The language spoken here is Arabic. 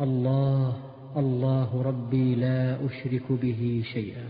الله الله ربي لا أشرك به شيئا.